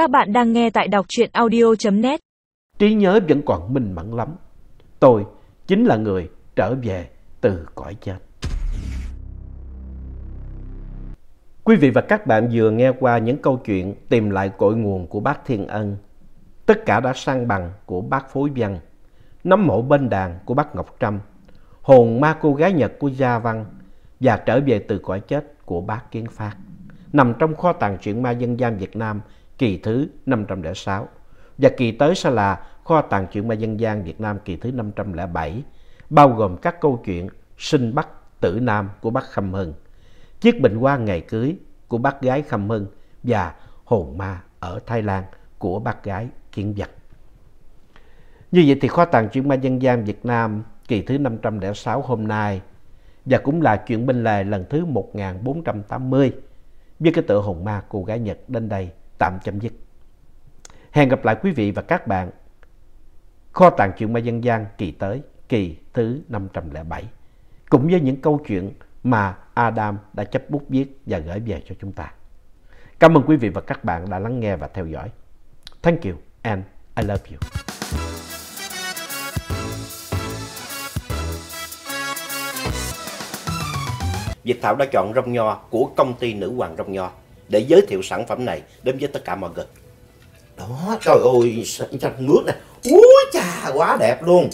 Các bạn đang nghe tại đọc truyện audio.net. Trí nhớ vẫn còn minh mẫn lắm. Tôi chính là người trở về từ cõi chết. Quý vị và các bạn vừa nghe qua những câu chuyện tìm lại cội nguồn của bác Thiên Ân. Tất cả đã sang bằng của bác Phối Văn, nắm mộ bên đàn của bác Ngọc Trâm, hồn ma cô gái Nhật của Gia Văn và trở về từ cõi chết của bác Kiến Phát, nằm trong kho tàng truyện ma dân gian Việt Nam kỳ thứ 506. Và kỳ tới sẽ là kho tàng truyện ma dân gian Việt Nam kỳ thứ 507, bao gồm các câu chuyện sinh Bắc tử Nam của bác Khâm Hưng, chiếc bình hoa ngày cưới của bác gái Khâm Hưng và hồn ma ở Thái Lan của bác gái Kiến Vật. Như vậy thì kho tàng truyện ma dân gian Việt Nam kỳ thứ 506 hôm nay và cũng là chuyện bên lề lần thứ 1480 với cái tựa hồn ma cô gái Nhật đến đây tạm chấm dứt. Hẹn gặp lại quý vị và các bạn kho tàng truyện ma dân gian kỳ tới, kỳ thứ 507 cũng với những câu chuyện mà Adam đã chấp bút viết và gửi về cho chúng ta. Cảm ơn quý vị và các bạn đã lắng nghe và theo dõi. Thank you and I love you. Việt Thảo đã chọn rong nho của công ty Nữ Hoàng Rong Nho để giới thiệu sản phẩm này đến với tất cả mọi người. Đó, trời ơi, xanh nước nè. Úi chà, quá đẹp luôn.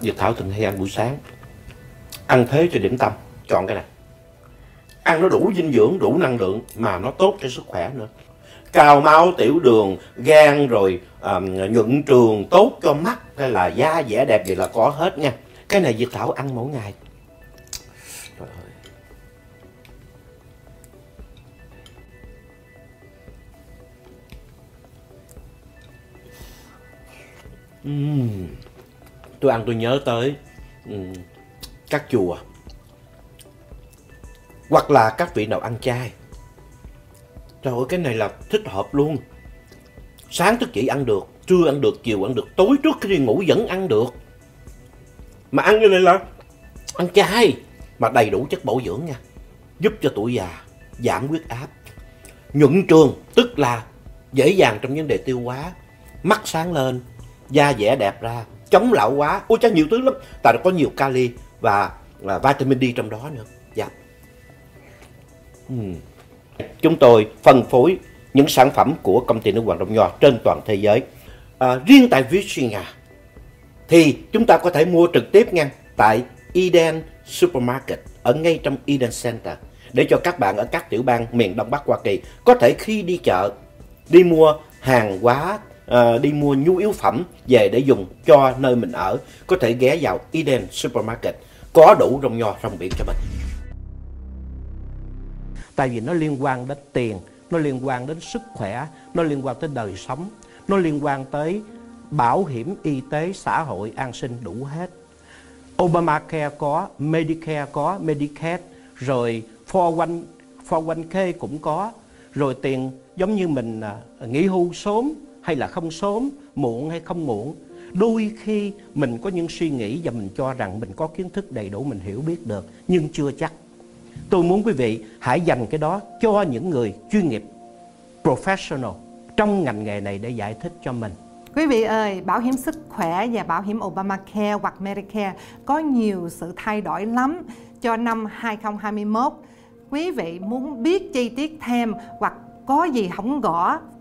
Việt Thảo thường hay ăn buổi sáng. Ăn thế cho điểm tâm, chọn cái này. Ăn nó đủ dinh dưỡng, đủ năng lượng mà nó tốt cho sức khỏe nữa. Cao máu, tiểu đường, gan rồi um, nhuận trường, tốt cho mắt hay là da dẻ đẹp gì là có hết nha. Cái này Việt Thảo ăn mỗi ngày. Trời ơi. Uhm. Tôi ăn tôi nhớ tới uhm, các chùa hoặc là các vị nào ăn chay. Trời ơi cái này là thích hợp luôn. Sáng thức dậy ăn được, trưa ăn được, chiều ăn được, tối trước khi đi ngủ vẫn ăn được. Mà ăn như này là ăn chay mà đầy đủ chất bổ dưỡng nha. Giúp cho tuổi già giảm huyết áp. Nhuận trường tức là dễ dàng trong vấn đề tiêu hóa, mắt sáng lên, da dẻ đẹp ra, chống lão hóa. Ôi cha nhiều thứ lắm, tại nó có nhiều kali và, và vitamin D trong đó nữa. Dạ. Uhm. Chúng tôi phân phối những sản phẩm của công ty nước Hoàng Đông Nho trên toàn thế giới. À, riêng tại Virginia thì chúng ta có thể mua trực tiếp ngay tại Eden Supermarket ở ngay trong Eden Center để cho các bạn ở các tiểu bang miền Đông Bắc Hoa Kỳ có thể khi đi chợ đi mua hàng hóa Ờ, đi mua nhu yếu phẩm về để dùng cho nơi mình ở có thể ghé vào Eden Supermarket có đủ rong nho rong biển cho mình. Tại vì nó liên quan đến tiền nó liên quan đến sức khỏe nó liên quan tới đời sống nó liên quan tới bảo hiểm y tế xã hội an sinh đủ hết. Obamacare có, Medicare có, Medicaid, rồi 401, 401k cũng có, rồi tiền giống như mình à, nghỉ hưu sớm hay là không sớm, muộn hay không muộn. Đôi khi mình có những suy nghĩ và mình cho rằng mình có kiến thức đầy đủ, mình hiểu biết được, nhưng chưa chắc. Tôi muốn quý vị hãy dành cái đó cho những người chuyên nghiệp, professional trong ngành nghề này để giải thích cho mình. Quý vị ơi, bảo hiểm sức khỏe và bảo hiểm Obamacare hoặc Medicare có nhiều sự thay đổi lắm cho năm 2021. Quý vị muốn biết chi tiết thêm hoặc có gì không gõ,